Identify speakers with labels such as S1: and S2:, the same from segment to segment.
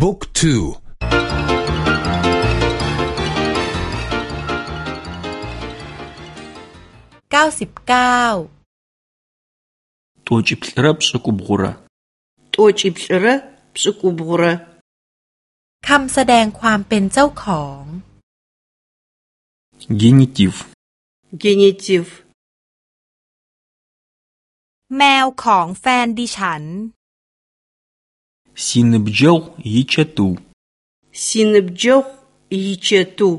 S1: บุ๊กทู
S2: เก้าสิบเก้า
S1: ตัวจิบรสกุบุระ
S2: ตัวจิบระสกุบกุระ คำแสดงความเป็นเจ้าของ genitive genitive แมวของแฟนดิฉัน
S1: Си ныбджэгъу икӏэтӏу.
S2: Си ныбджэгъу и к ӏ т у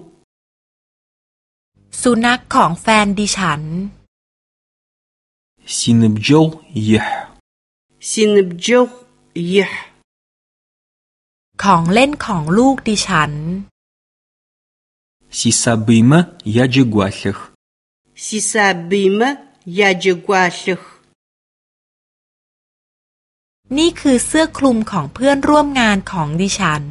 S2: สุนัขของแฟนดิฉัน
S1: สินบจูยิห์
S2: สินบจูยิห์ของเล่นของลูกดิฉัน
S1: สิซาบิมะยาจกวาลห์
S2: สิซาบิมะยาจกวาลห์นี่คือเสื้อคลุมของเพื่อนร่วมงานของดิฉัน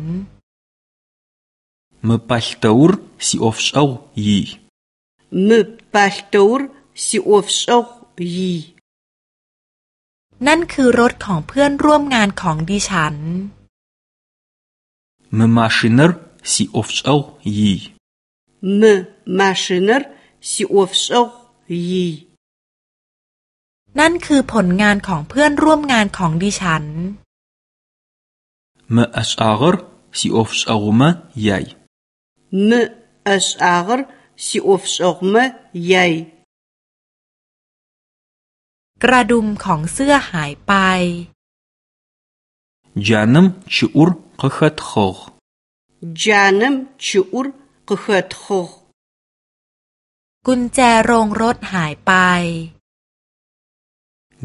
S1: มือปัสตร์ซิอฟชอยี
S2: มือปัสตร์ซิอฟชอยี นั่นคือรถของเพื่อนร่วมงานของดิฉัน
S1: มือมาชินร์ซิอฟชอยี
S2: มือมาชินร์ซิอฟชอยีนั่นคือผลงานของเพื่อนร่วมงานของดิฉัน
S1: เมื่อเชอาร์ซีออฟส์อารมะใหญ่
S2: เมื่อเชอาร์ซีออฟส์อารมะใหญ่กระดุมของเสื้อหายไป
S1: จานมชูร์กระเข็ดหก
S2: จานมชูร์กระเข็ดหกกุญแจโรงรถหายไป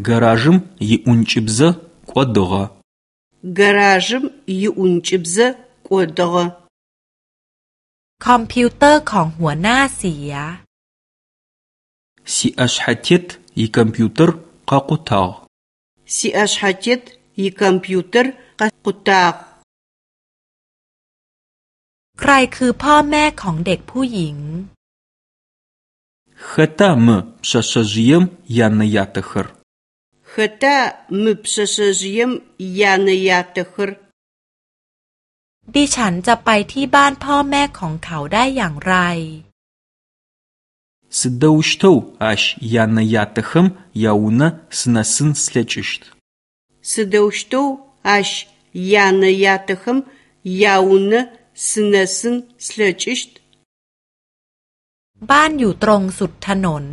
S1: Гаражым иӏункӏыбзэ кӏодыгъэ.
S2: Гаражым иӏункӏыбзэ кӏодыгъэ. คอมพิวเตอร์ของหัวหน้าเสีย
S1: Сиашхатет и компьютер къакъутагъ.
S2: Сиашхатет и компьютер къакъутагъ. ใครคือพ่อแม่ของเด็กผู้หญิง
S1: Хэта мы пшъэшъэжъыем яныятыхэр?
S2: ข э т มุ ы п с о с о з е м яны я т ы х р ดิฉันจะไปที่บ้านพ่อแม่ของเขาได้อย่างไร
S1: สดาวชโตอัชยานยาตะคมยาวนาสนาสินสเลชิชต์
S2: สดาวชโตอัชยานยาตะคมยาวนาสนาสินสเลชิชต์บ้านอยู่ตรงสุดถนน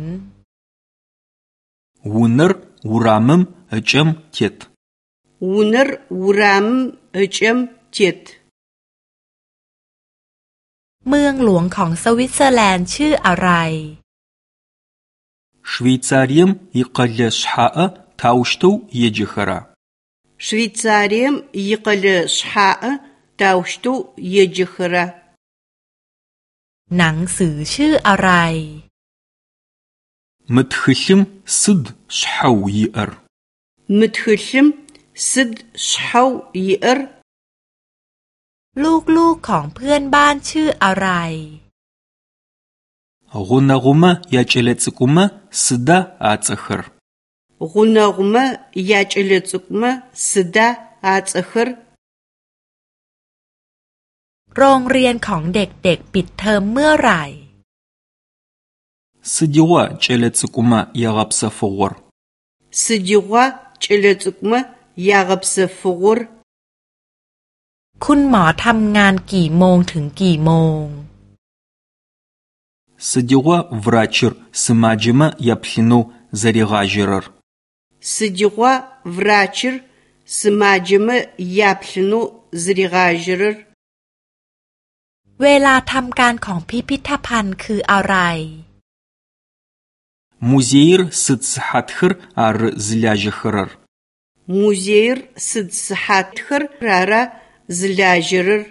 S1: Унэр урамым ычэм тет.
S2: Унэр у р а м ч м тет. เมืองหลวงของสวิตเซอร์แลนด์ชื่ออะไร
S1: สวิตเซอร์เลียมยี่กลเลสฮาทาวชตูเยจิฮา
S2: สวิตเซอร์เยกลสฮาทาวชตูเยจิฮาระหนังสือชื่ออะไร
S1: Мы тхылъым сыд шъхьэу иӏэр?
S2: Мы тхылъым сыд шъхьэу иӏэр? ลูกๆของเพื่อนบ้านชื่ออะไร
S1: Гъунэгъумэ якӏэлэцӏыкӏумэ сыда ацӏэхэр?
S2: Гъунэгъумэ якӏэлэцӏыкӏумэ сыда ацӏэхэр? โรงเรียนของเด็กๆปิดเทอมเมื่อไหร่
S1: ส ы ด и ว่าเ ӏ ล л э ц ӏ ы มะยาก ягъэпсэфыгъур?
S2: Сыдигъо кӏэлэ цӏыкӏумэ я г ъ э п с э คุณหมอทำงานกี่โมงถึงกี่โมง
S1: สดีว่าวราชิรสมาจิมะยับลินุซาริกาจิรร์
S2: สดีว่าวราชิรสมาจิมะยับลินุซาริกาจิรร์เวลาทำการของพิพิธภัณฑ์คืออะไร
S1: Музейр сыд сыхьатхэр ар зылажьэхэрэр?
S2: Музейр сыд сыхьатхэр ара зылажьэрэр?